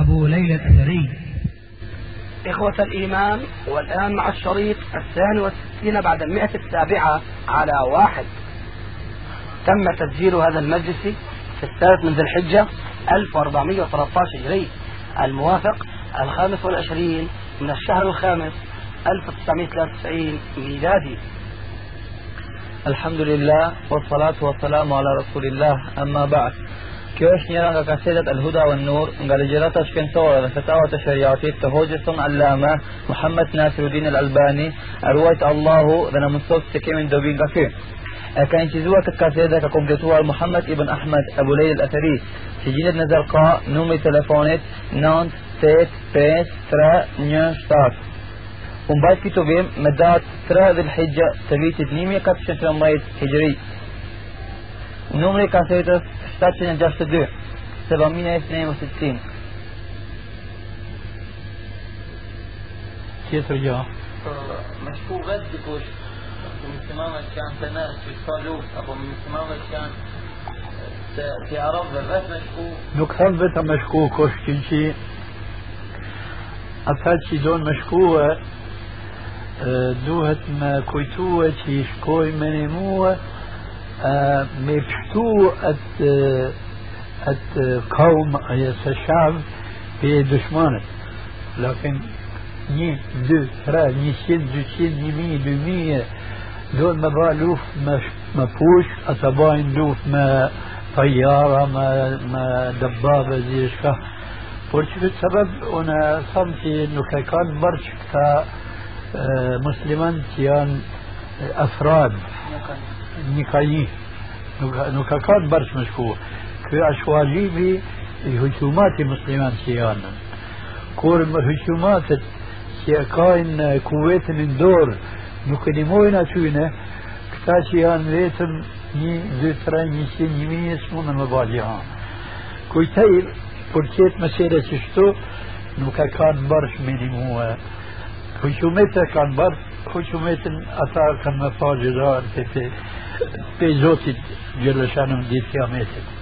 أبو ليلى الأثري إخوة الإيمان والآن مع الشريط الثاني والستين بعد المئة السابعة على واحد. تم تسجيل هذا المجلس في الثالث من ذي الحجة 1413 هجري الموافق الخامس والعشرين من الشهر الخامس 1993 ميلادي. الحمد لله والصلاة والسلام على رسول الله أما بعد. Kjo është njëra nga kasetet El Huda wa Nur nga legjerata shkencore dhe fetavat e shariatit të hoqës tonë Allama Muhammed Nasiruddin El Albani e ruajt Allahu dhe në mësot se kemi dobi nga ky. E ka inqizuar këtë kaset dhe ka kompletuar Muhammed Ibn Ahmed Abu Lejl El Athari që gjithet në zërka numri telefonit 985 Unë bajt këtu vim me datë 3 dhe lëhijgja të vitit 1413 hijri. Numri kasetës 762 Sebamina e sënë e mësitin Tjetër gjo Me shku vetë dikush Apo muslimave që janë të nërë që s'ka luft Apo muslimave që janë Të, të arabëve vetë me shku. Nuk thëmë vetë me shku Kosh që që Ata që dojnë me shkuë duhet me kujtue që i shkoj me një muë مفتو ات ات قوم ايس الشعب في دشمانه لكن ني دو ترى ني سين دو سين ني مي دو مي دون ما لوف ما ما بوش اتباين لوف ما طيارة ما ما دبابة زي شكا بورش سبب أنا صمتي انه كان برشك آه، مسلمان كيان افراد. نكايي نوكا كان برش مشكو كي أشواجيبي هجومات مسلمان تيان كور هجومات كاين كويت من دور نكلموين أتوينه كتا تيان ليتم një, dy, tre, një qinë, një mijë, së mundën me ba gjihan. Kujtej, për qëtë mesele që shtu, nuk e kanë bërsh minimue. Hukumet e kanë bërsh, hukumetin ata kanë me pa gjithar të pe, zotit gjëllëshanëm ditë kiametit.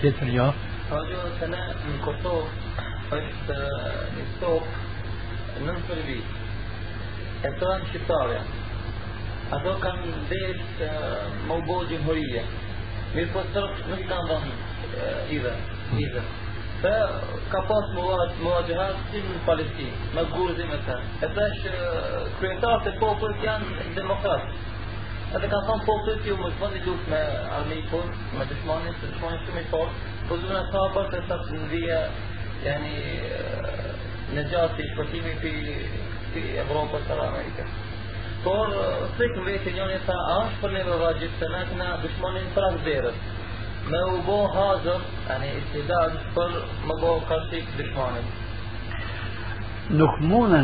Tjetër jo? Hoxha se ne në Kosovë është një stokë nën Serbi. E të në Shqiptarja. Ato kanë desh më u bojë gjimhurije. Mirë po sërë nuk kanë dhënë idhe. idhe. Se ka pas muvajihat si në Palestinë, me gurzim e të. E të është kryetarët e popullit janë demokratë. Edhe kanë thonë popullit ju më shpëndi luft me armikun, me dëshmanin, se dëshmanin shumë i forë, po zhvën e sabër se sa të nëzija yani në gjatë i shpëtimi për Evropës dhe Amerikës. Por sik në vetë njëni tha, a është për neve vajgjit se ne këna dëshmanin prak derës. Me u bo hazër, yani istidad për më bo kartik dëshmanin. nuk mundën ata kanë wajib lakin nuk mundën نكمون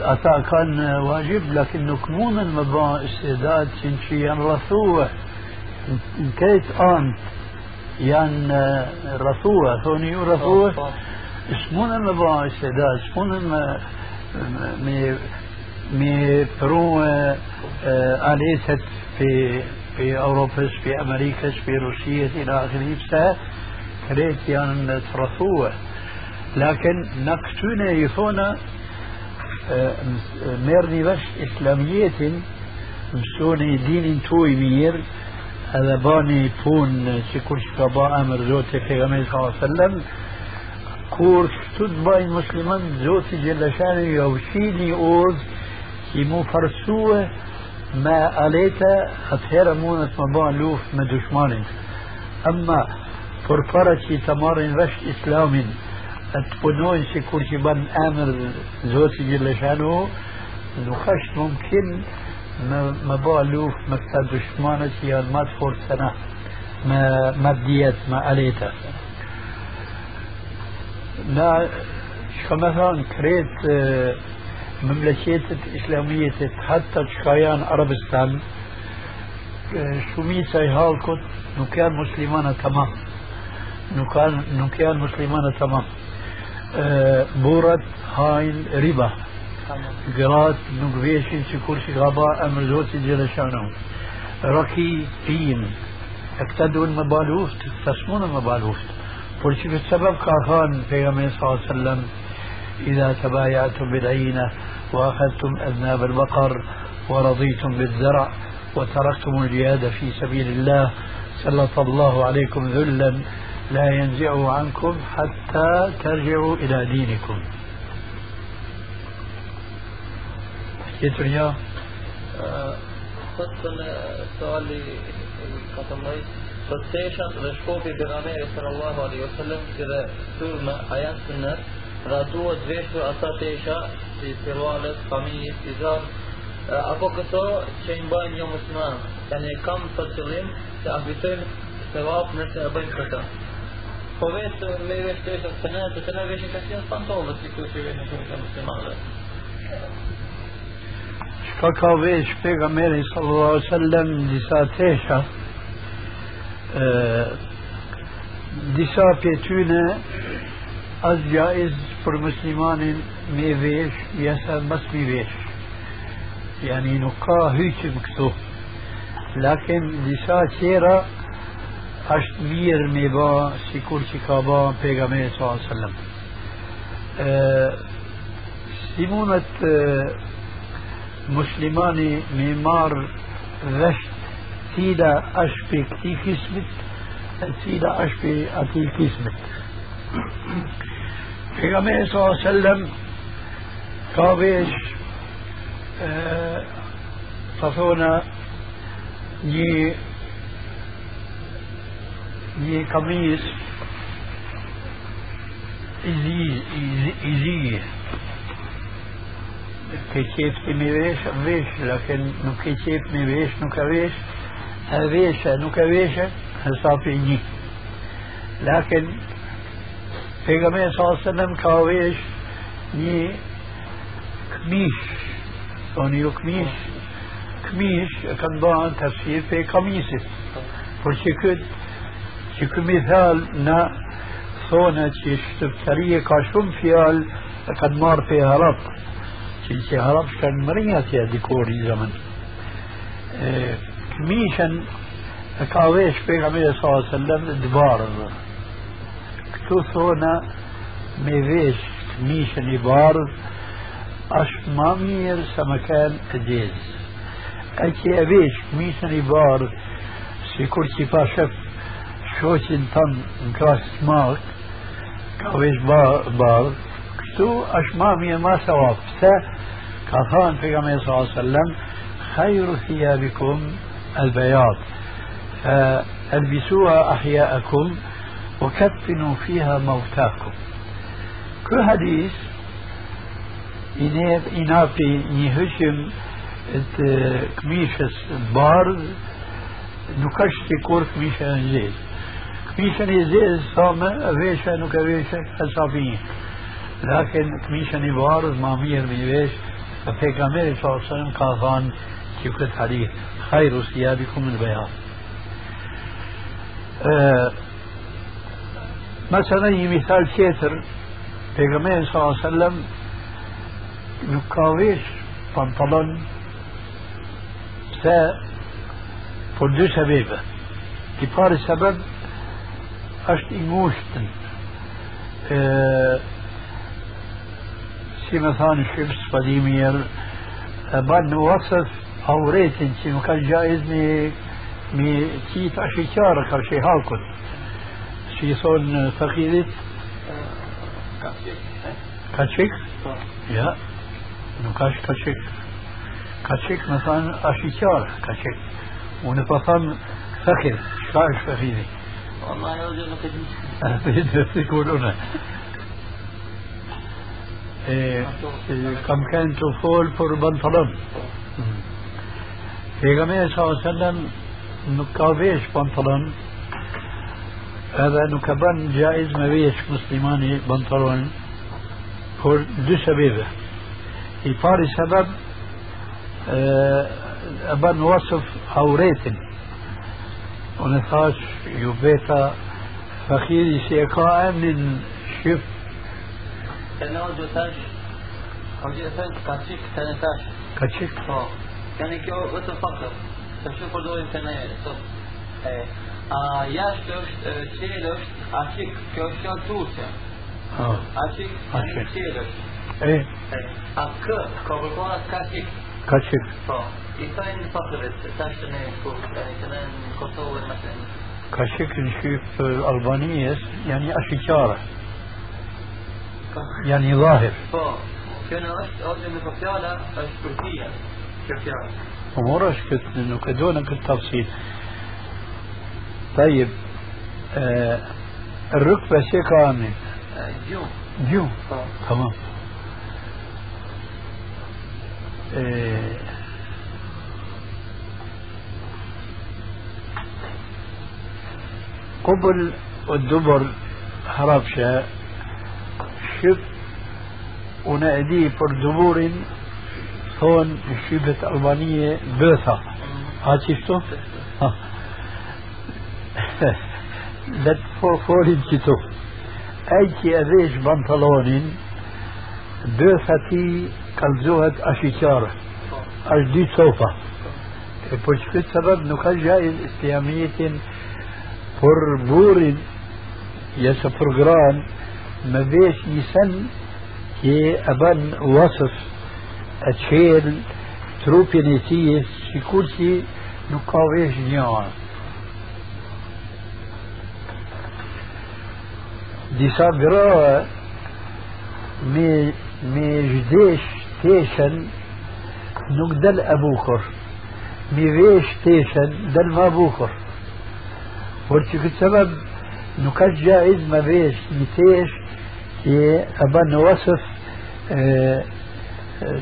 أتا كان واجب لكن نكمون المبا استعداد سنشي ينرثوة كيت آن يان رثوة هوني رثوة اسمون المبا استعداد. اسمون مي مي برو آه، آه، آليسة في في أوروبا في أمريكا في روسيا إلى آخره. بسا كريت يان آه، ترثوة لكن نقتنا يفونا ميرني بس اسلامية مسوني دين توي مير هذا باني بون سيكون شكابا أمر زوتي في غمي صلى الله عليه وسلم. كور شتود باين مسلمان زوتي جل شانه يوشيني أوز يمو فرسوه ما أليتا أتهير مونت مبان لوف ما دشمانين. أما فرفرة تمارين رش إسلام أتبنون سيكون بان آمر زوتي جل شانه نخش ممكن ما ما بالوف ما دشمانة يا ما تفور سنة ما ما بديت ما أليتا. لا مثلا كريت آه، مملكات الإسلامية حتى شكايان عربستان آه، شو ميسا يهالكت نو كان مسلمان تمام. نو كان نو كان مسلمان تمام. بورت هاين ربا. قرات نقبيشي شكور شغابا أمر زوتي جل شانو ركي تين. اقتدوا المبالوفت تسمون المبالوفت. قلت السبب كافان في صلى الله عليه وسلم إذا تبايعتم بالعينة وأخذتم أذناب البقر ورضيتم بالزرع وتركتم الجهاد في سبيل الله سلط الله عليكم ذلا لا ينزعه عنكم حتى ترجعوا إلى دينكم. حكيت إياه خصوصا السؤال اللي قطميت فتيشن رشكوبي بغامير صلى الله عليه وسلم كذا سورما أيام سنة رادوة veshur ata tesha si firwalet, kamis, izar apo këto që i mbajnë një musliman janë kam për qëllim se abitojnë se vapë nëse e bëjnë këta po vetë me tesha të ne të të ne veshin ka qenë pantolë si këtu që veshin shumë të muslimanve Shka ka vesh pejgamberi sallallahu alaihi wasallam disa tesha disa pje tyne as jaiz për muslimanin me vesh jesa mas mi vesh يعني نقا هيك مكتوب لكن disa tjera është mirë me ba sikur që ka ba pejgamberi sallallahu alaihi wasallam. Si mundet muslimani me marë vesh cila është për këti kismit e cila është për ati kismit. Pejgamberi sallallahu alaihi wasallam ka vesh të thona një vesh, lakin nuk ke qef mi vesh, nuk e vesh, e veshe, nuk e veshe, hesapi një. Lakin, pejgamberi sallallahu alaihi wasallam ka vesh një këmish, thoni ju këmish, këmish e kanë bëhen tafsir pe kamisit. Por që këtë që ky mithal na thonë që shqiptaria ka shumë fjalë e kanë marrë pe harap që që harap kanë mërinja atje dikur i zaman këmishën e ka vesh pejgamberi sallallahu alaihi wasallam dëbarë këtu thonë me vesh këmishën i bardh është ma mirë sa më kanë të gjezë e që e vesh këmishën i bardh si kur që pa shëf شوشن تن كراس مارك كويش بار كتو أشما مي ما سواف سا كاثان في صلى الله عليه وسلم خير ثيابكم البياض فألبسوها أحياءكم وكفنوا فيها موتاكم كل حديث إنه إنابي نهشم كميشة بارد نكشت كور كميشة نزيد ميشن يزيز صامة ويشة نوك ويشة أصابيين لكن ميشن يبارز ما مير ميش ففي كامير صلى الله عليه وسلم قافان كيكت حديث خير سيابكم البيان مثلا مثال كيتر في كامير صلى الله عليه وسلم يكاويش بانطلون سا فردو سبيبه كبار السبب është i ngushtën. si me thanë shqipës pa di mirë, e banë në wasëf auretin që nuk kanë gjaiz me me qitë ashikjarë ka që i halkut. Si i thonë fakidit, ka qik? Ja. nuk është ka qik ka qik me thanë është i qarë ka qik unë po thamë fakir shka është fakiri ما يقولون كم كان تفول فور بنطلون sallam nuk ka vesh pantalon edhe nuk ka bën gjaiz me vesh muslimani pantalon për dy sebebe. I pari sebeb e ban wasëf auretin. Unë thash ju beta fakiri si e ka emnin shif كان أوجه تاش أوجه تاش كاتشيك كان ka qik آه يعني كيو وتفكر تشوف دور انترنت صف إيه a jashtë është e, qelë është ashik, kjo është fjallë turqe. آه Ashik. qelë është. إيه E, A kë, ka përkona ka qik. ka qik Po, ku, yani të ne në Kosovë مثلا. është, ose në po fjala është Turqia. Kjo fjala. امور كت انه كدونا كالتفصيل طيب آه الركبة شيء كامل E. جو Po. تمام آه قبل الدبر هربشة شف ونأدي پر دبور هون شبة ألبانية بوثا هاتشتو لا فوري الكتب أيكي أذيش بنطلون بوثتي كالزوهت أشيكارة Po. أجدي صوفة. që këtë sebeb nuk فر بورد يا سفرغران ما بيش يسن كي أبن وصف أتشيل تروبي نسيس في كل شيء نقاويش نيوان دي صغراء مي جديش تيشن نقدل أبوكر مي ويش تيشن دل ما بوكر ورشي في السبب نكاد جائز ما بيش نتيش كي أبان وصف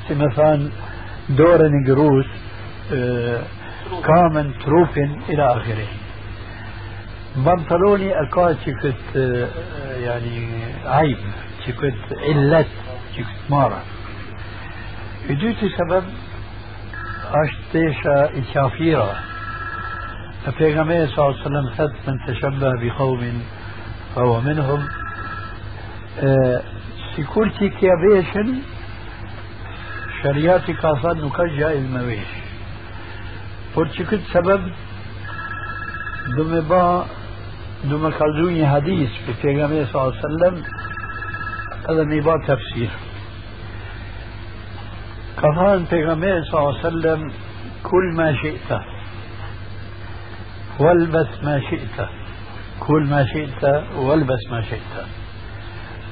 سمثان آه، دورن جروس كامن آه، تروفن إلى آخره. بنطلوني أكا شكت يعني آه، عيب شكت علة شكت مارة بدوتي سبب؟ أشتيشة إشافيرة النبي صلى الله عليه وسلم ثبت من تشبه بقوم فهو منهم. سيكورتي كيابيشن شرياتي كافان نكجا المويش. فرشكت سبب دم با دم كالزوني حديث في النبي صلى الله عليه وسلم هذا ميبا تفسير. كفان النبي صلى الله عليه وسلم كل ما شئت. والبس ما شئت. كل ما شئت والبس ما شئت.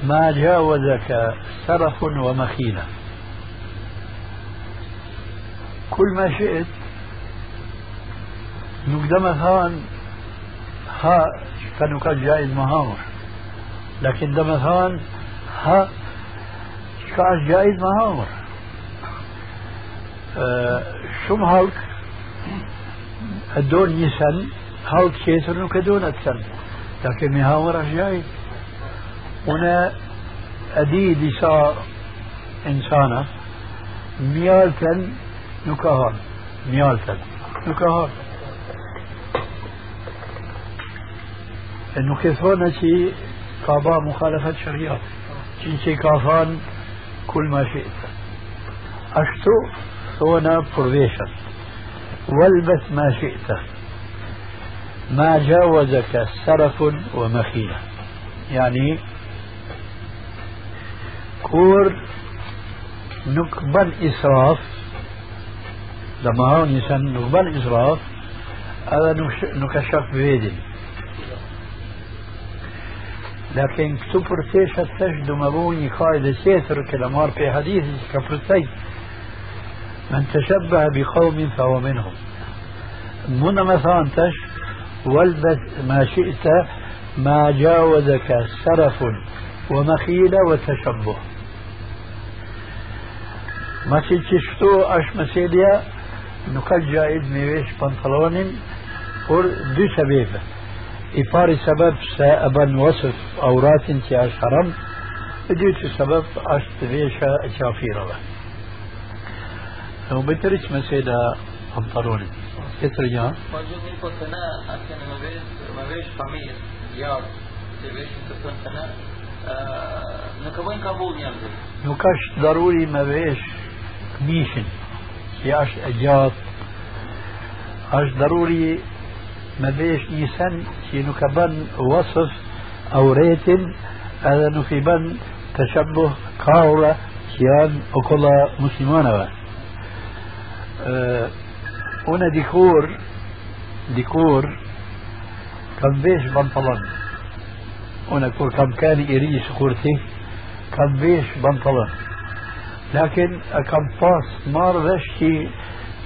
ما جاوزك سرف ومخيلة. كل ما شئت. نقدم ثان. ها كانوا كان جائز مهامر لكن دم ثان. ها كان جائز مهامر آه شو هالك الدون يسن هالك كيسر كدون أكثر لكن مهامر جائز هنا أدي لسا إنسانة ميالتن نكهان ميالتن نكهان. إنه هون شيء كابا مخالفة شريعة شيء كافان كل ما شئت. أشتو هنا بروفيشن والبس ما شئت. ما جاوزك سرف ومخيلة يعني كور نقبل إسراف لما هون يسن نقبل إسراف هذا نكشف بيدن لكن këtu për tesha thash do më bëu një kajde من تشبه بقوم فهو منهم. من مثلا تش والبس ما شئت ما جاوزك سرف ومخيلة وتشبه. ما شفتو أش مسيليا؟ نكال جائز ميويش بنطلون por dy sebebe i pari sebeb se e bën wasëf auratin që është haram dytë sebeb është vesha e qafirave. U betëriq mesela pantalonit. Tjetër gjë. Po gjithë një po të ne, atë në më vesh, më vesh familje, jarë, të veshin të thënë të ne, në këvojnë kabull njerëzit. Nuk është daruri me vesh këmishin, që është e gjatë, është daruri me vesh një sen që nuk e bën wasëf auretin edhe nuk i bën të shabbuh kaura që janë okolla muslimanave. Sikur ti, kam vesh pantalon. Lakin e kam pas marrë vesh që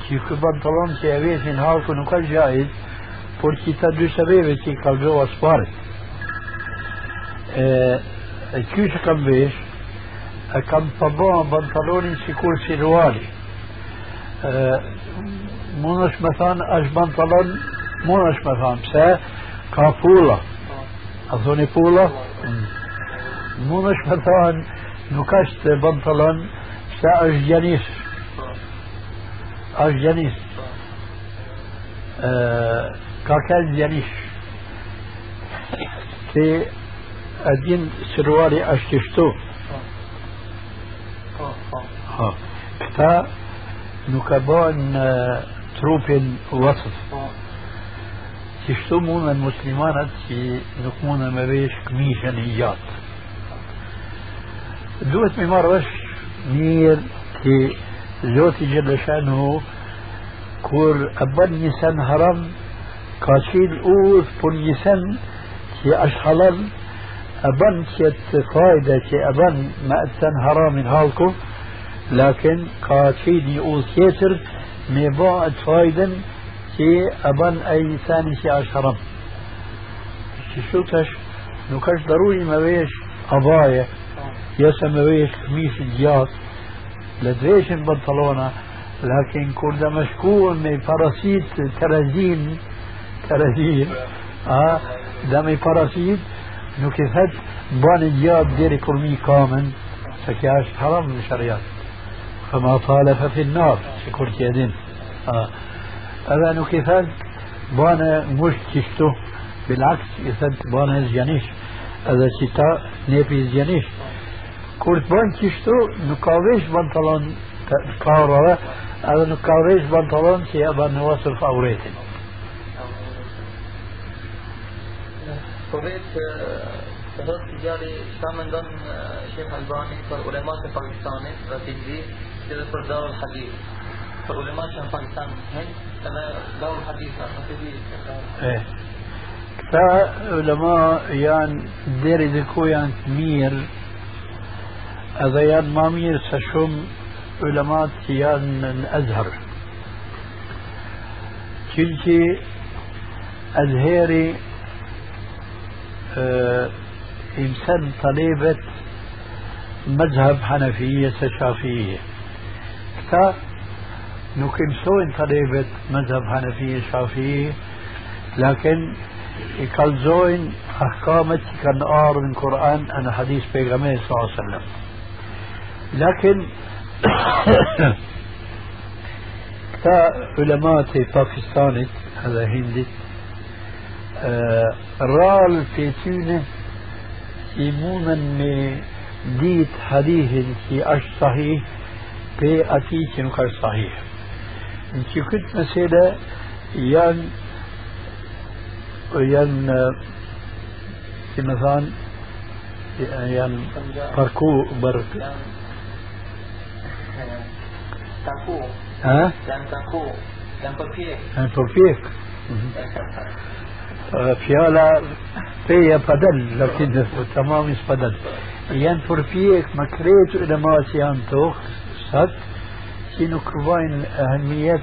që kë pantalon që e veshin halku nuk ka gjajt, por që ta dy sebeve që i kalzoha sparit. E ky që kam vesh, e kam përba pantalonin si kur si ruali. Mund është me thanë, është pantalon, mund është me thanë, pse ka pula. A thoni pula? Mund është me thanë, nuk është pantalon, pse është gjanis. është gjanis. Ka kanë gjanis. كتا نكبان تروبين وصف تشتو مون المسلمانات في نكمون ما بيش كميشا نيات دوت مي مرش مير كي زوتي جل شأنه كور أبن نسان هرم كاشيل أوث بن نسان كي أشحلل أبن كت فايدة كي أبن ما أتسن حرام هالكو. لكن قاتشيني أول كيتر ميبا فايدة كي أبن أي ثاني شي أشهرم شو تش نكش ضروري ما بيش أباية يسا ما بيش خميس الجات لدريش البنطلونة لكن كل مشكون من فراسيت ترازين ترازين آه دمي فراسيت nuk i thet bani gjatë deri kur mi kamen se kja është haram në shariat fama fale fa fi nar që kur që edin edhe nuk i thet bane musht qishtu bilaks i thet bane zgjanish edhe që ta nepi zgjanish kur të bën qishtu nuk ka vesh bantalon të karave edhe nuk ka e në të di Këta ulema janë deri dhe ku janë të mirë edhe janë ma mirë se shumë ulemat që janë në Azhar Qilë Azheri إنسان طليبة مذهب حنفية شافعية كتا نكمسوين طليبة مذهب حنفية شافعية لكن يكالزوين أحكامة كان آر من القرآن أنا حديث بيغمية صلى الله عليه وسلم. لكن كتا علماء باكستاني هذا هندي رال في تونه يمونا ديت حديث في أش صحيح نكر صحيح انت كنت مسألة ين ين مثلا ين بركو برك تاكو ها؟ ين تاكو ين بفيك ين بفيك fjala peja pa del, lakin tamam is pa del. Janë përpjek që nuk vajnë أهمية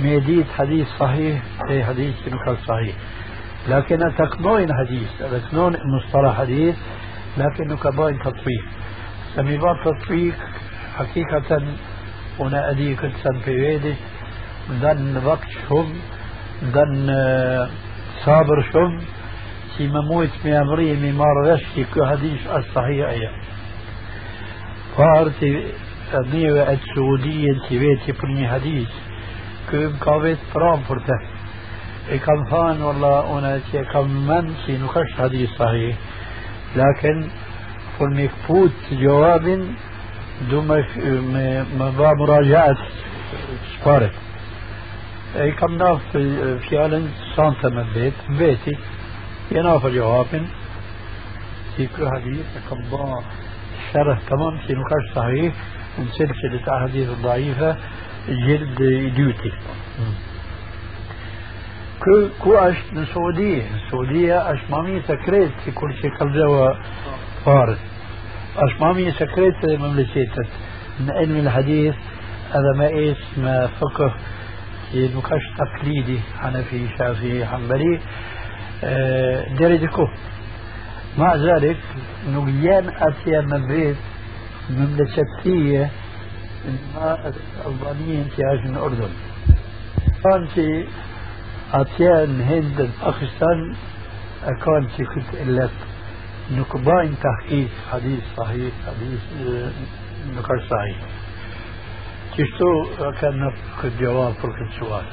ميديت حديث صحيح أي حديث نكال صحيح. لكن تقنون حديث تقنون مصطلح حديث لكن نكباين تطبيق. سمي باب تطبيق حقيقة هنا أديك السن في ويدي. دن وقت شهم دن صابر شم që më mujt me emri me marrë vesh që kjo hadith është sahih aja. فارتي أبنية السعودية تبيتي برني حديث كم كابت فرانكفورت كم فان والله أنا كم من سي نخش حديث صحيح لكن فل فوت جواب دو ما مراجعة سبارت اي كم ناف فعلا سانتا من بيت بيتي يناف جواب في كل حديث كم شرح تمام في نقاش صحيح من سلسلة أحاديث الضعيفة جلد ديوتي كو كو اش من السعودية السعودية اش مامي سكريت في كل شيء قبل فارس اش مامي سكريت مملكتك من علم الحديث هذا ما اسم فقه نقاش تقليدي حنفي شافعي حنبلي درجكو مع ذلك نقيان أتيا من بيت مملكتية ما ألبانية انتهاج من الأردن كانت أتيا هند باكستان كانت كنت إلا نكباين تحقيق حديث صحيح حديث آه، نقاش صحيح. كشتو كان نفق الجواب في السؤال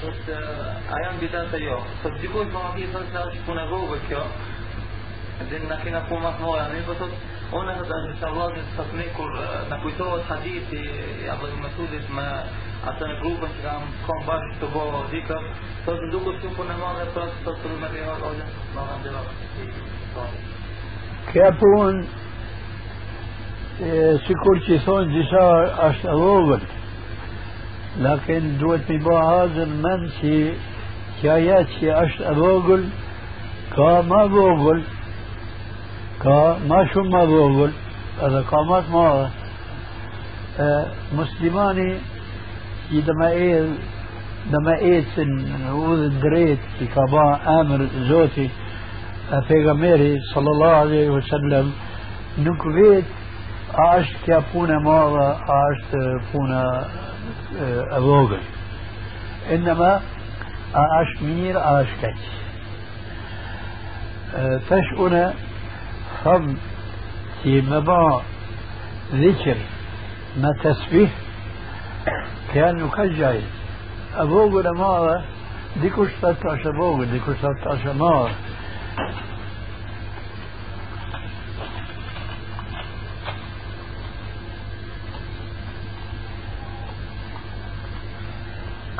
thotë a janë bidat apo jo. Po thotë dikush më vjen thotë se është punë rrugë kjo. Dhe na kena punë më të ne po thotë unë thotë anë se të thotë kur na kujtohet hadithi apo të mësulit me atë në grupën që kam kom bashkë të bo dhikë, thotë duket shumë punë e madhe, po thotë thotë me rrugë ose më kanë dhënë. Kjo punë sikur që thonë disa është e vogël لكن دوت مبا هذا المنسي كايات شي اش بوغل كا ما بوغل كا ما شو ما بوغل هذا قامات ما آه مسلماني يدما ايل دما ايس هو دريت في كابا آمر زوتي آه، في صلى الله عليه وسلم نكويت a është kja punë e madhe, a është punë e vogël. Innama a është mirë, a është keq. Tash une thëmë që me ba ذكر ما تسبيح كان يكجعي أبوغ لماذا ديكوش تتعش أبوغ ديكوش تتعش ماذا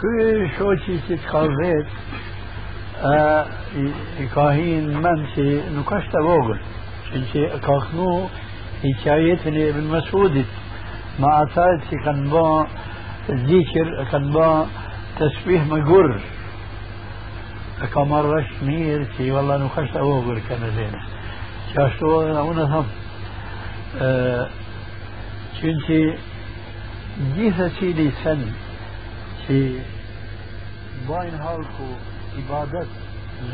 Ky shoqi që të ka vetë, i, i ka hinë mend që nuk është të vogël, që që ka kënu i qajetin e Ibn Masudit, ma ata që kanë ba zikir, kanë ba të shpih me gurë, e ka marrë është mirë që i valla nuk është të vogël kënë zene. Që ashtu edhe unë thëmë, që në që gjithë cili sen باين هالكو عبادت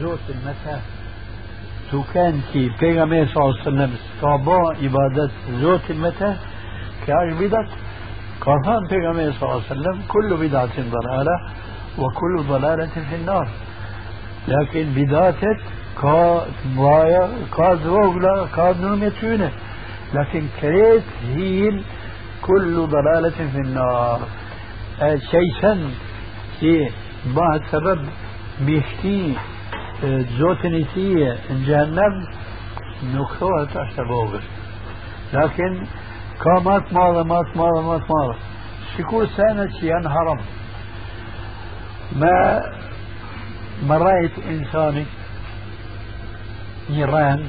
زوت المساء تو كان في بيغامبر صلى الله عليه وسلم كابا عبادت زوت المساء كاش بدت كان بيغامبر صلى الله عليه وسلم كل بدعة ضلالة وكل ضلالة في النار لكن بداتت كا بايا كا زوغلا كا لكن كريت هيل كل ضلالة في النار شيئا في بعد سبب بيشتي زوتن إتية جهنم نكثوها تحت بوغر لكن كامات ماذا مات ماذا مات ماذا شكو سنة شيئا حرم ما رأيت إنساني نيران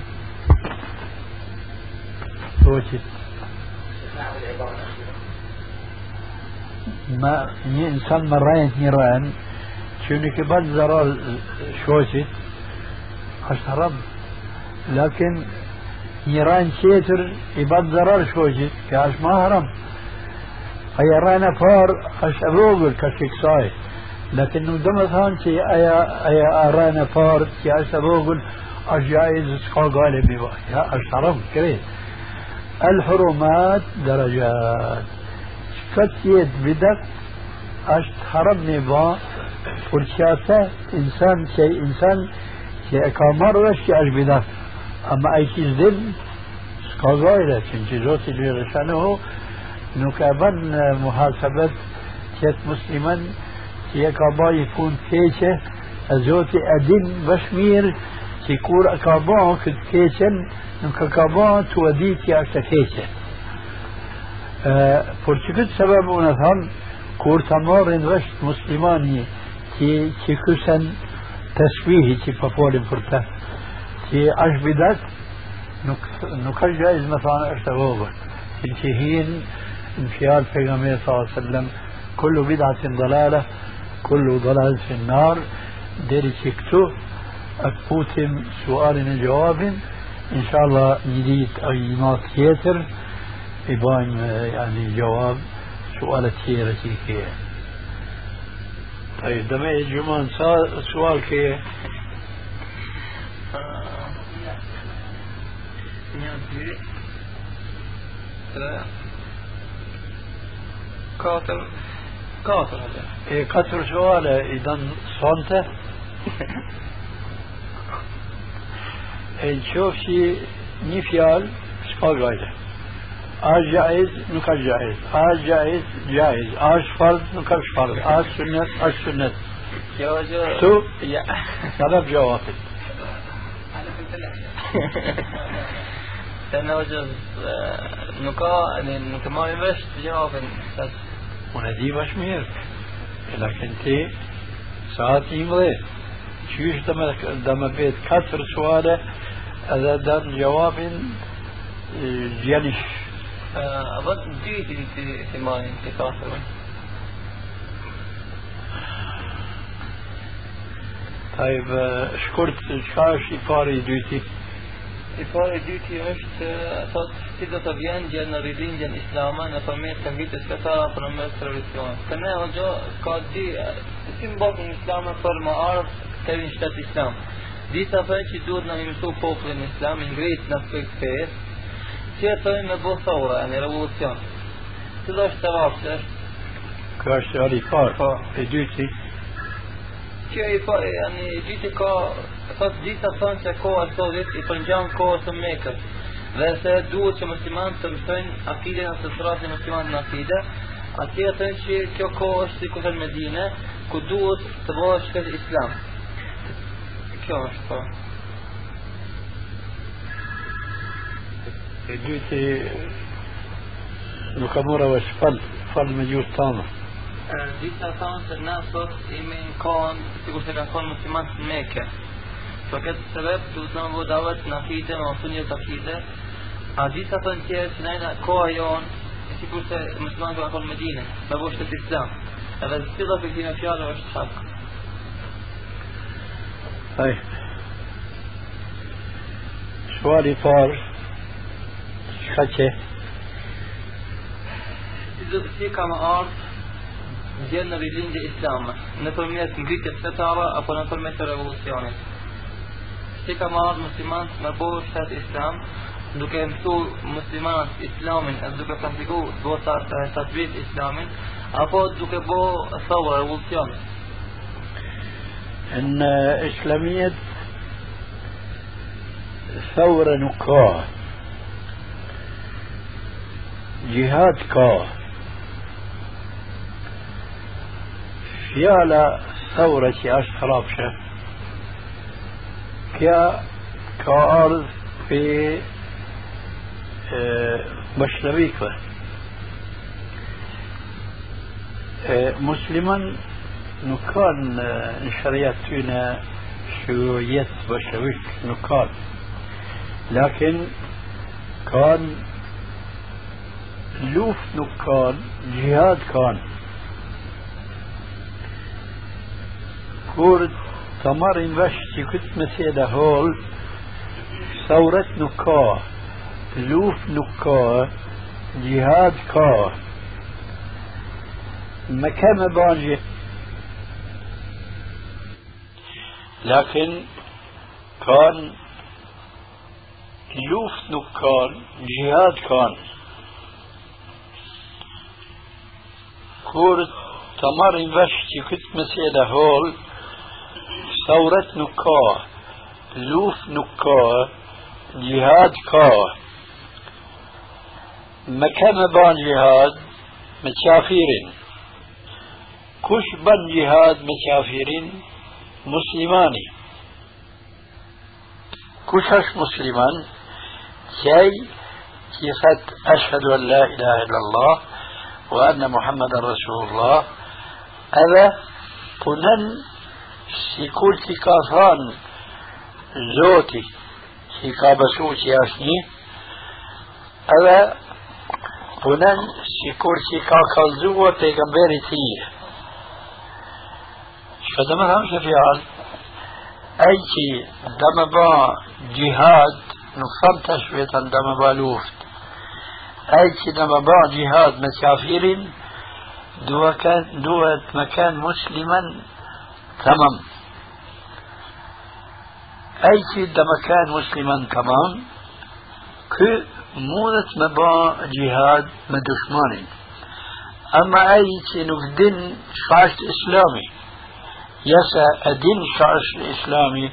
توجد لكن نيران شيتر يبال زرال شوشت كاش ما هرم هي رانا فار اش ابوغل كشكساي لكن دم ثان شي ايا ايا رانا فار كاش ابوغل اش جايز سكا غالبي يا اشترب كريت الحرمات درجات. Në që Zoti Lirë Shanuhu nuk e bën muhasabet që të musliman që e ka ba i pun keqe, e Zoti e din vesh mirë që kur e ka ba këtë keqen, nuk e ka ba të e di që është e keqe. Por që këtë sebeb unë e thamë, kur të marrin vesh muslimani që, që kësen të shvihi që për folim për të, që është bidat, nuk, nuk është gjajz me thanë është e vogër. Që që hinë në fjalë pejgamber s.a.s. kullu bidatin dalala, kullu dalal fi nar, deri që këtu e putim sualin e gjawabin, inshallah një dit a një natë tjetër, bajmë yani gjawab سؤال كثير كي. طيب دمي جمان سؤال كي. كاتر كاتر إيه كاتر سؤال اذا صنته. نشوف شي ني فيال شقا غايده. آج جائز نكاش جائز آج جائز جائز آج فرض نكاش فرض آج سنة آج سنة شو سبب جوابك تنوجز نكا يعني نكا ما يمش جواب بس وندي بشمير لكن تي ساعات يمضي شوش دم دم بيت كثر سؤاله هذا دم جواب جيلش dyrt till, till Malin, till Kasarmen? طيب شكرت شكاش إفاري ديوتي إفاري ديوتي është thot si do të vjen gjë në rilindjen islame në përmes të ngritjes fetare për mes tradicionit. Të ne hoxha ka di si në islame për më ardh të vinë shtet islam. Disa thënë që duhet në mësu popullin islam, ngrit në aspekt fesë, që jetoj me bëthore, e një revolucion. Që do është të vafë që është? Kë është ali parë, po. e dyti? Që i parë, e një dyti ka, thot gjitha thonë që koha e sotit i përngjan kohës të mekës, dhe se duhet që musliman të mësojnë akide në të sratë musliman në akide, atje të që kjo kohë është si kusën Medine, ku duhet të bëhë shkët islam. Kjo është, po. E dyti nuk ka mora vesh fal, fal me gjurë tama. Disa thonë se na sot imi në kohën, sikur se ka thonë muslimat në meke. Për këtë sebeb, du të në vodavet në akide, në osunje të akide, a disa thonë tjerë që najna koha jonë, sikur se muslimat ka thonë Medine, me vështë të islam. Edhe cila për këtime fjallë është hak. Aj. Suali parë, Shka që? Si ka më ardhë gjenë në rilindje islame, në përmjet ngritjes fetare apo në përmjet të revolucionit. Si ka më ardhë muslimanët me bohë shtetë islam, duke mësu muslimanët islamin e duke praktiku bota të tatbit islamin, apo duke bo thawë revolucion. Në islamijet ثورة نقاة جهاد كا فيالا ثورة أش خرابشة كا كأرض في بشلويكة مسلما نكان شريعة تينا شيوعية بشلويك نكان لكن كان të marrin vesh që këtë mesele hol, sauret nuk ka, luft nuk ka, gjihad ka. Me kemë banjë. لكن كان luft nuk kanë, gjihad kur تمر بشتي كنت مسألة هول ثورة نكاه لوف نكاه جهاد كاه مكان بان جهاد متشافيرين كش بان جهاد متشافيرين مسلماني كشش مسلمان شيء كيفت أشهد أن لا إله إلا الله. وأن محمد رسول الله. أبا قنن سيكول كافان زوتي سيكا بسوت ياسني أبا قنن سيكول سيكا كالزوة پیغمبر تيه شدمر هم شفيعال أي شيء دم با جهاد نفهم تشوية دم با لوفت. با جهاد مسافرين دو كان دوت مكان مسلما تمام. ده مكان مسلما تمام. كي مونت مبا جهاد مدشماني أما أي شيء نفدن شعشت إسلامي يسا أدين شعش الإسلامي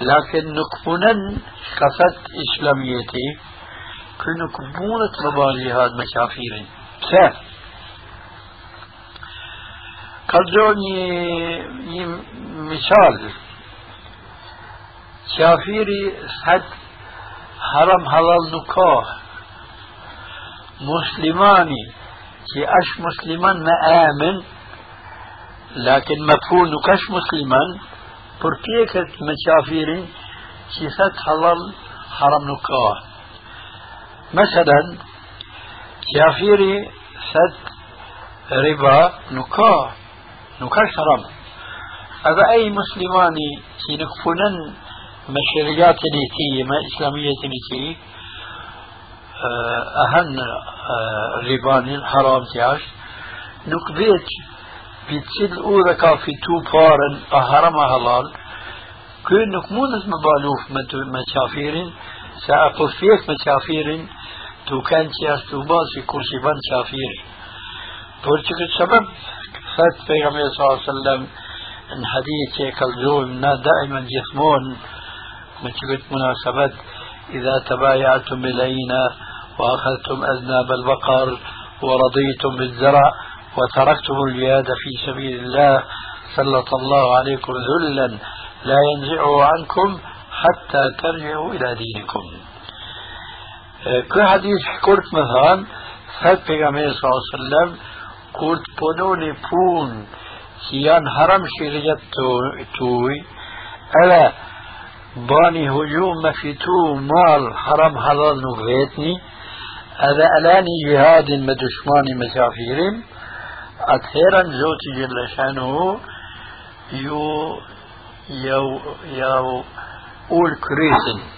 لكن نكبونن كفت إسلاميتي. كل نكبونة مبا جهاد مسافرين سه كالجوني مثال. شافيري حد حرم حلال نكاه مسلماني كي أش مسلمان ما آمن لكن مفهوم نكاش مسلمان. بركيكت مشافيري كي فت حلال حرم نكاه مثلا شافيري فت ربا نكاه نكاش حرام هذا أي مسلماني كي نكفنن مشريات نيتي ما إسلامية نيتي أهن ربان حرام تياش. نكبيت بيتسل أورا كافي تو بارن أهرم هلال كون نكمونس مبالوف مشافيرين سأقول فيك مشافيرين تو كان تياش تو باسي كرسي بان شافير برشك السبب فات پیغمبر صلى الله عليه وسلم ان حديث كالزوم دائما يثمون من مناسبات إذا تبايعتم بالعينة وأخذتم أذناب البقر ورضيتم بالزرع وتركتم الجهاد في سبيل الله سلط الله عليكم ذلا لا ينزعه عنكم حتى ترجعوا إلى دينكم. كل حديث قلت مثلا فات پیغمبر صلى الله عليه وسلم قلت بنوني بون سيان حرم شريت توي ألا باني هجوم في تو مال حرم حلال نغيتني هذا ألاني جهاد مدشماني مسافير أتخيرا زوتي جل شانه يو يو يو أول كريسن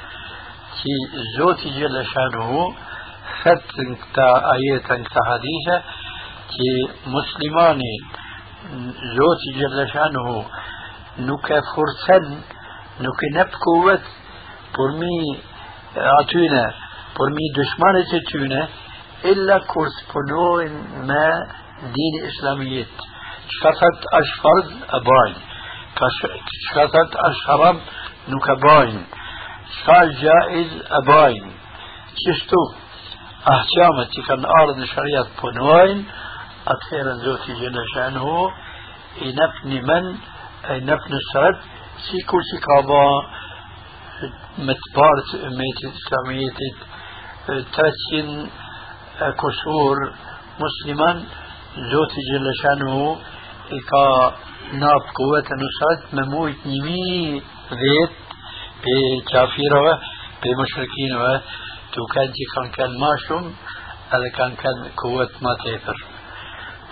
تي زوتي جل شانه خط تا آيات تا حديثة تي مسلماني زوتي جل شانه نوكا فرسن نوكا نبكوت برمي أعطينا برمي دشمانة تتونا إلا كورسبونو ما دين إسلامية شخصت أشفرد أباين شخصت أشهرم نكباين شخص جائز أباين. شستو أحكامتي كان أرض شريعة بونوين أطير زوتي جل شأنه إنفني من؟ نفن السرد. سيكو سيكابا متبارت أميت إسلامية ترسين كسور مسلما زوتي جل شأنه إكا ناب قوة نصرت مموت نمي ذيت. بكافيرة بمشركين تو كان كان كان ماشوم هذا كان كان قوة ما تيفر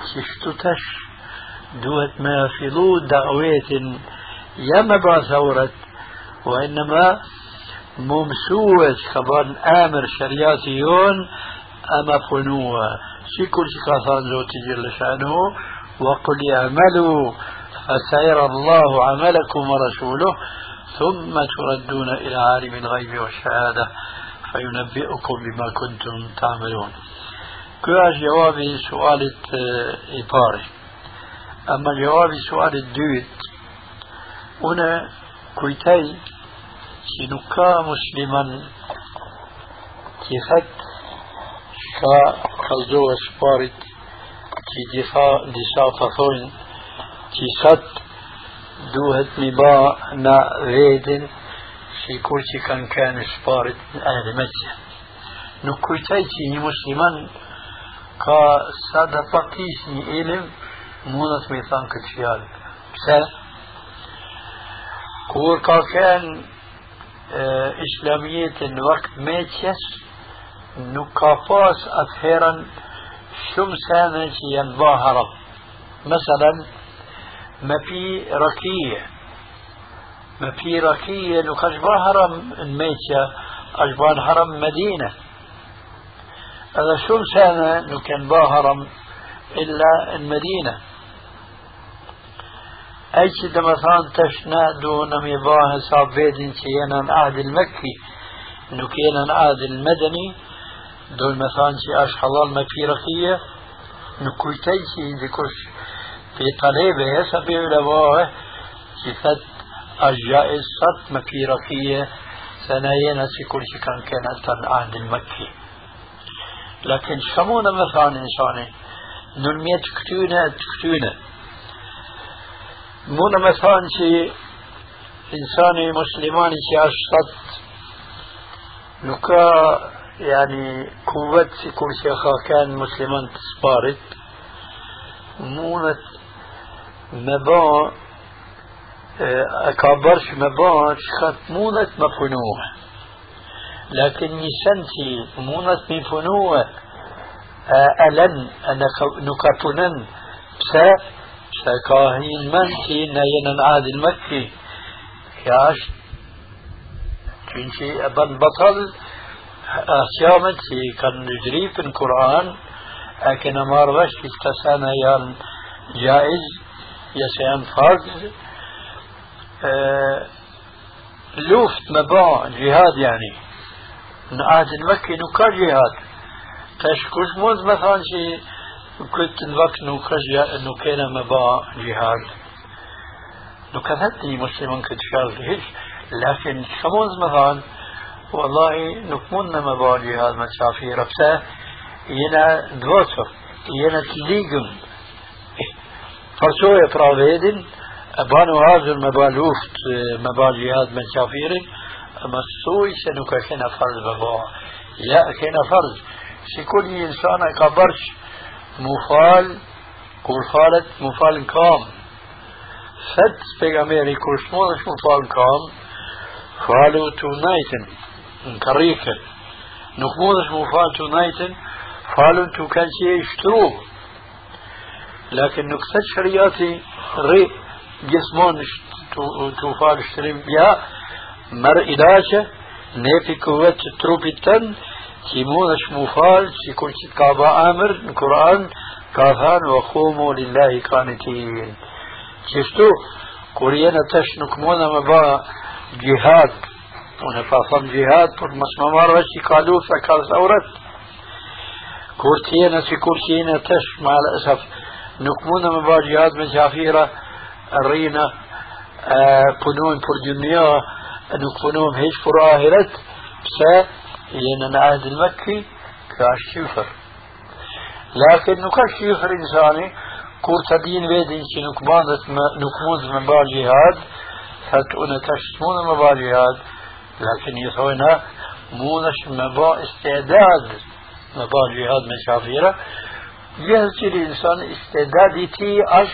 شفتو تش دوت ما فضو دعوات يما با ثورت وإنما ممسوس خبر آمر شرياتيون أما فنوها شي كل شي قاصان زوتي جل شأنه وقل اعملوا فسيرى الله عملكم ورسوله. ثم تردون إلى عالم الغيب والشهادة فينبئكم بما كنتم تعملون. كواش جوابي سؤال إباري أما جوابي سؤال الدوت هنا كويتاي سنكا مسلما كيفت شكا كالدو سبارت كي دفاع دسا فثوين كي ست دوهت نبا نا غيدن شي كوشي كان كان سبارت أهل مكه نكوشي مسلمان كا سادة بقيشني إلم مونت ميثان كتشيال بسا كور كا كان آه، إسلامية وقت ميتشس نكافاس أثيرا شمسانا شيئا ظاهرا مثلا ما في ركية ما في ركية لو كشبا حرم الميتة أجبان حرم مدينة. هذا شو سنة لو كان با حرم إلا المدينة. أي شيء مثلا تشنا دون مباه حساب بيدين شيئا العهد المكي. إنه كان العهد المدني دون مثلا شيء أش حلال ما في رقية. نكويتي شيء ذكرش في طلبه سبي علماء صفت الجائز صد مكيركية سنين كل شيء كان كانت العهد المكي. لكن شمونا مثلا إنساني؟ نلميت كتونة كتونة مونا مثلا شي إنساني مسلماني شي أشتت. نكا يعني قوة كل شيء كان مسلمان تسبارت. مونت bërsh me ba çka mundet me punue لكن نسنتي مونت من فنوة ألن أنا نكتنن بسا سكاهين منتي نين عاد المكي كاش çünkü ben batal ahkameti kan nüdri في القرآن لكن ما رغش استسانا يان جائز يسيان فرض آه لوفت مباع جهاد يعني من عهد المكي نكا جهاد. تشكوش موز مثلا شي كنت الوقت نكا نكينا مباع جهاد. نكثتني مسلما كنت شاغل لكن شموز مثلا والله نكمن مباع جهاد ما تشافي رفسه ينا دوتر ينا تليقم فرسوية فرافيدن بانو هذا المبالوفت مباليات من كافير اما سوي سنوكا كنا فرض بابا. يا كنا فرض. كل انسان كبرش مفال كل فالت مفال كام فت بيغاميري كل شمولش مفال كام فالو تو نايتن كريكا نخمودش مفال تو نايتن فالو تو كان شيء يشتروه لكن نكتة شرياتي ري جسمون توفال اشتريم يا مر إلاشة نيفي قوة تروبي تن تيمونش مفال تيكون كابا آمر القرآن كافان وقوموا لله قانتين شفتو كوريانا تش مونا مبا جهاد. ونفاصم جهاد پر مسمى مارشي قالوا فكال ثورت كورتينا في كورتينا تش مع الأسف نكمونا من باجيات من شافيرة الرينا آه، بر دنيا نكمونهم هيش بر آهرت بسا ين عهد المكي كاشيفر لكن نكاشيفر إنساني كورتا دين بيدين شي نكمانت نكموز من باجيهاد فتؤنا تشتمون من لكن يثوينا مونش مبا استعداد مبا جهاد من شافيرة يهزي الإنسان استعدادي تي أش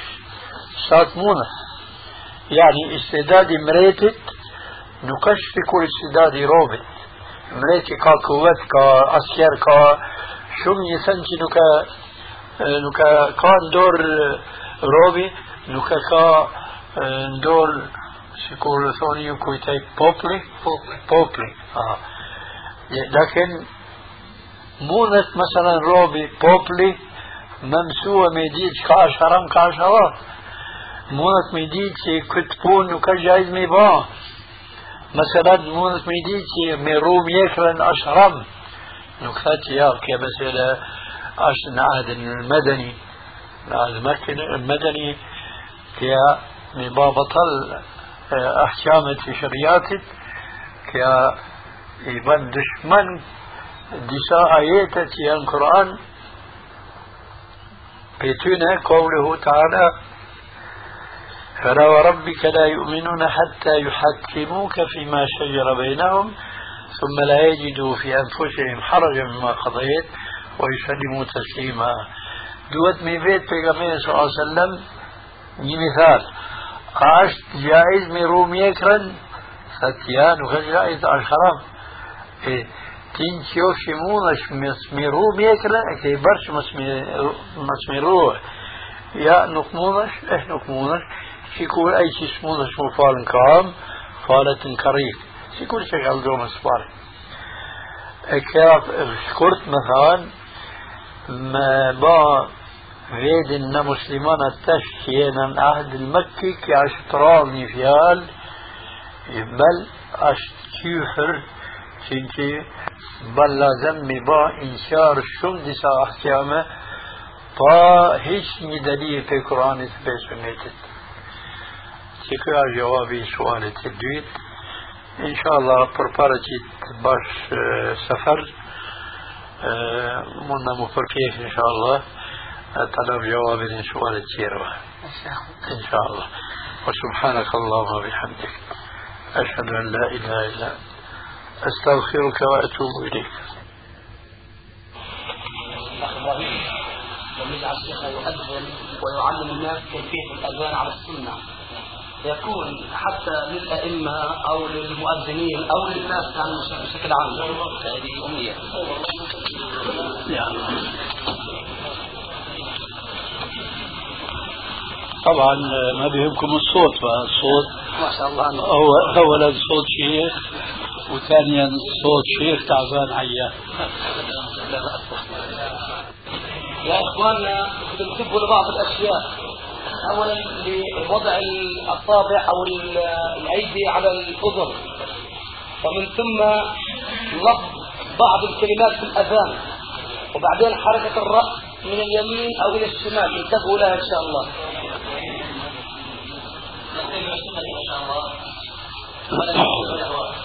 ساتمونة يعني استعدادي مريتت نكش في كل استعدادي روبت مريتي كا قوت كا أسير كا شم يسنجي نكا ka ndor robi, nuk ka ka ndor sikur thoni ju kujtaj popli, popli. Ah. لكن mundet مثلا robi popli ممسوة ميديت كاش حرام كاش هوا مونت ميديت كت بون نكا جايز ميبا مثلا مونت ميديت ميروم يكرن اش حرام. نكتات يا كي مثلا اش نعهد المدني نعهد مكن المدني كي ميبا بطل آه، احكامة شرياتي كي يبن دشمن دشا آياتي يعني القرآن بيتنا قوله تعالى فلا وربك لا يؤمنون حتى يحكموك فيما شجر بينهم ثم لا يجدوا في أنفسهم حرجا مما قضيت ويسلموا تسليما. دوت من بيت بيغمين صلى الله عليه وسلم مثال. është gjaiz me ru mjekrën thët ja nuk është gjaiz تین چیو شمون اشمیرو میکرا اکی برش مسمیرو یا نکمونش اح نکمونش چی کور ای چی شمونش مفال کام فالت کریف چی کور چی گل دوم اسفار اکیاف شکرت مثلا ما با غید ان مسلمان تشکینا اهد المکی که اشترال نیفیال بل اشتیفر چنچی e ahkame pa hiç një dalil të Kuranit dhe Sunnetit që kjo është jawabi i sualit të dytë inshallah për para që të bash safar mund në mu përpjek inshallah طلب جواب سؤال التيروة إن شاء الله وسبحانك اللهم وبحمدك أشهد أن لا إله إلا أنت أستغفرك وأتوب إليك. لم يجعل الشيخ يؤذن ويعلم الناس كيفية الأذان على السنة يكون حتى للأئمة أو للمؤذنين أو للناس يعني بشكل عام. هذه أمنية طبعا ما بيهمكم الصوت فالصوت ما شاء الله. هو اولا صوت شيخ وثانيا صوت شيخ تعبان عيان يا إخواننا بنسبوا لبعض الأشياء. اولا لوضع الأصابع أو الأيدي على الأذن. ومن ثم لفظ بعض الكلمات في الأذان. وبعدين حركة الرأس من اليمين أو إلى الشمال. انتبهوا لها إن شاء الله.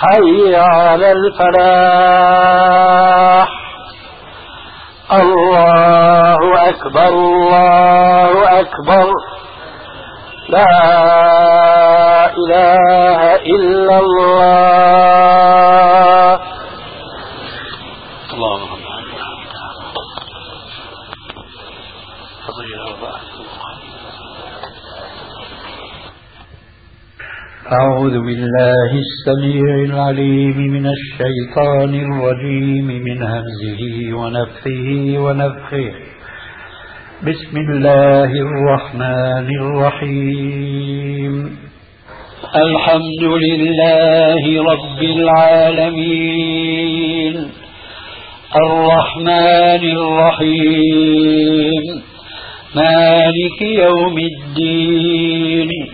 حي على الفلاح. الله أكبر الله أكبر. لا إله إلا الله اللهم أعوذ بالله السميع العليم من الشيطان الرجيم من همزه ونفخه ونفخه. بسم الله الرحمن الرحيم. الحمد لله رب العالمين. الرحمن الرحيم. مالك يوم الدين.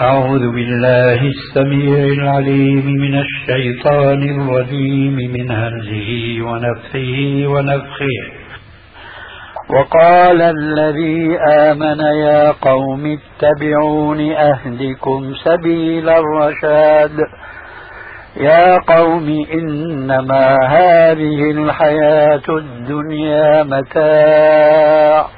أعوذ بالله السميع العليم من الشيطان الرجيم من همزه ونفخه ونفخه. وقال الذي آمن يا قوم اتبعون أهدكم سبيل الرشاد. يا قوم إنما هذه الحياة الدنيا متاع.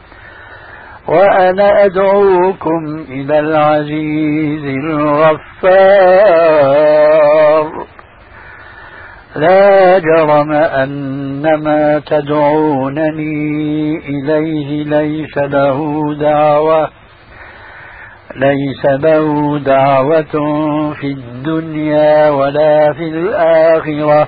وأنا أدعوكم إلى العزيز الغفار. لا جرم أن ما تدعونني إليه ليس له دعوة ليس له دعوة في الدنيا ولا في الآخرة.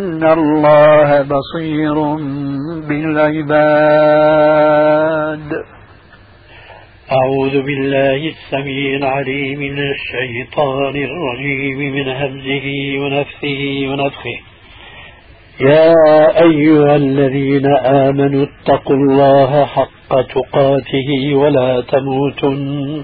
الله بصير بالعباد. أعوذ بالله السميع العليم من الشيطان الرجيم من همزه ونفثه ونفخه. يا أيها الذين آمنوا اتقوا الله حق تقاته ولا تموتن.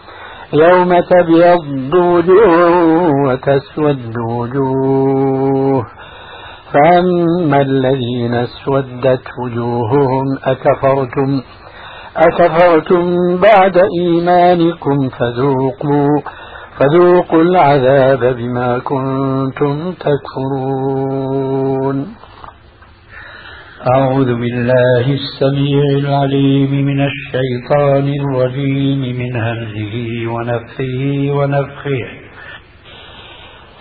يوم تبيض وجوه وتسود وجوه. فأما الذين اسودت وجوههم أكفرتم؟ أكفرتم بعد إيمانكم فذوقوا فذوقوا العذاب بما كنتم تكفرون. أعوذ بالله السميع العليم من الشيطان الرجيم من همزه ونفخه ونفخه.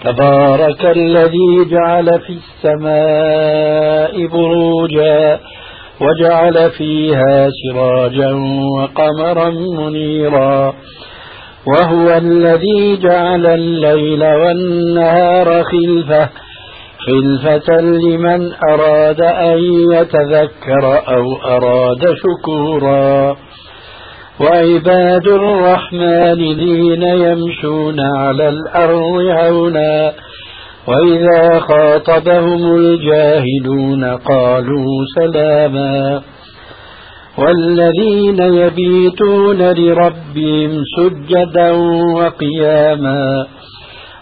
تبارك الذي جعل في السماء بروجا وجعل فيها سراجا وقمرا منيرا. وهو الذي جعل الليل والنهار خلفه خلفة لمن أراد أن يتذكر أو أراد شكورا وعباد الرحمن الذين يمشون على الأرض هونا وإذا خاطبهم الجاهلون قالوا سلاما والذين يبيتون لربهم سجدا وقياما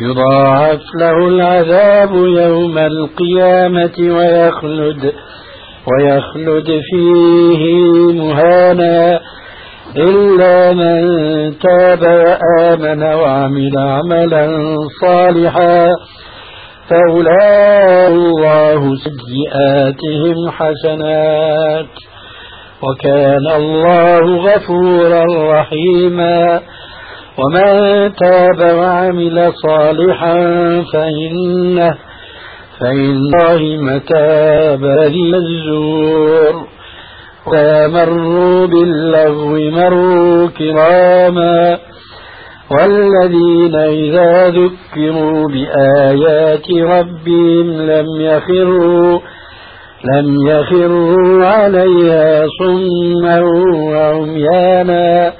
يضاعف له العذاب يوم القيامة ويخلد ويخلد فيه مهانا إلا من تاب وآمن وعمل عملا صالحا. فأولئك الله سيئاتهم حسنات. وكان الله غفورا رحيما. ومن تاب وعمل صالحا فإنه فإن الله متاب للزور ومروا باللغو مروا كراما والذين إذا ذكروا بآيات ربهم لم يخروا لم يخروا عليها صما وعميانا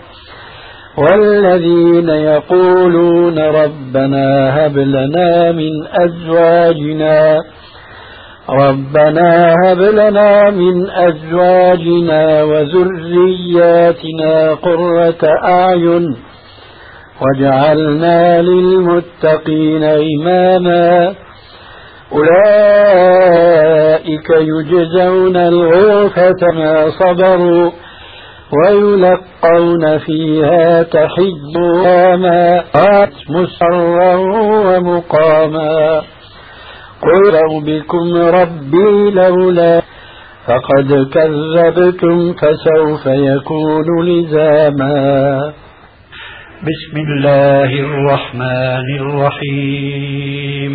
والذين يقولون ربنا هب لنا من أزواجنا ربنا هب لنا من أزواجنا وذرياتنا قرة أعين واجعلنا للمتقين إماما. أولئك يجزون الغرفة ما صبروا ويلقون فيها تحية ما مسرا ومقاما قل بكم ربي لولا فقد كذبتم فسوف يكون لزاما بسم الله الرحمن الرحيم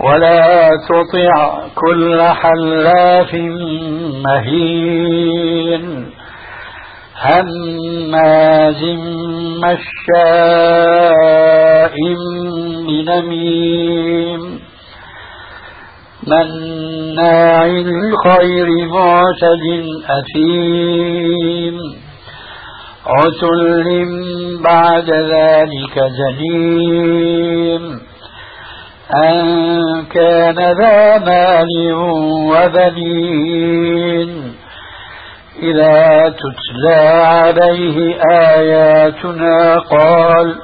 ولا تطع كل حلاف مهين. هماز مشاء بنميم مناع الخير معتد أثيم. عتل بعد ذلك زنيم أن كان ذا مال وبنين. إذا تتلى عليه آياتنا قال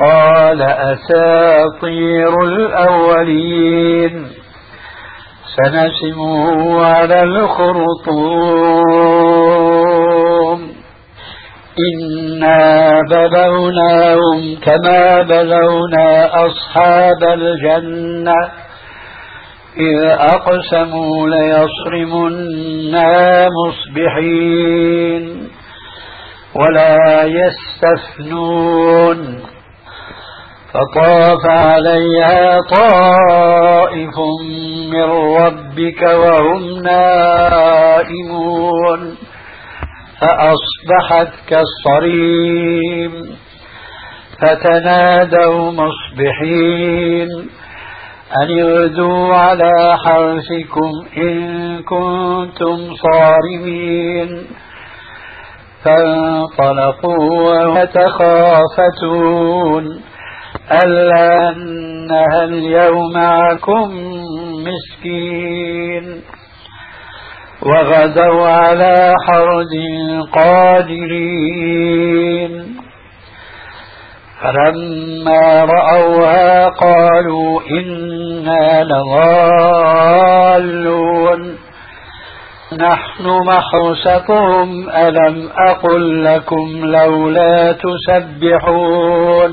قال أساطير الأولين. سنسمه على الخرطوم. إنا بلوناهم كما بلونا أصحاب الجنة إذ أقسموا ليصرمنا مصبحين ولا يستثنون فطاف عليها طائف من ربك وهم نائمون فأصبحت كالصريم فتنادوا مصبحين أن اغدوا على حرثكم إن كنتم صارمين فانطلقوا وتخافتون ألا أنها اليوم معكم مسكين وغدوا على حرد قادرين. فلما رأوها قالوا إنا لضالون. نحن محرستهم ألم أقل لكم لولا تسبحون.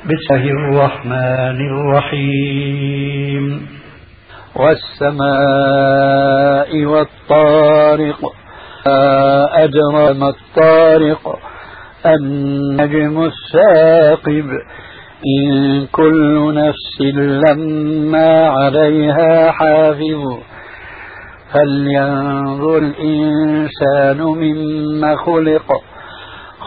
بسم الله الرحمن الرحيم. والسماء والطارق أجرى ما الطارق النجم الثاقب. إن كل نفس لما عليها حافظ. فلينظر الإنسان مما خلق.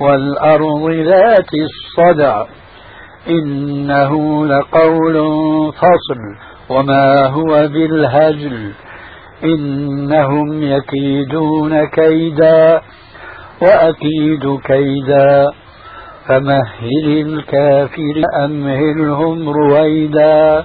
والأرض ذات الصدع. إنه لقول فصل. وما هو بالهجل. إنهم يكيدون كيدا وأكيد كيدا. فمهل الكافر أمهلهم رويدا.